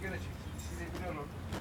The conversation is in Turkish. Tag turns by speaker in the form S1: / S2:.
S1: gene çek. Silebiliyor orada.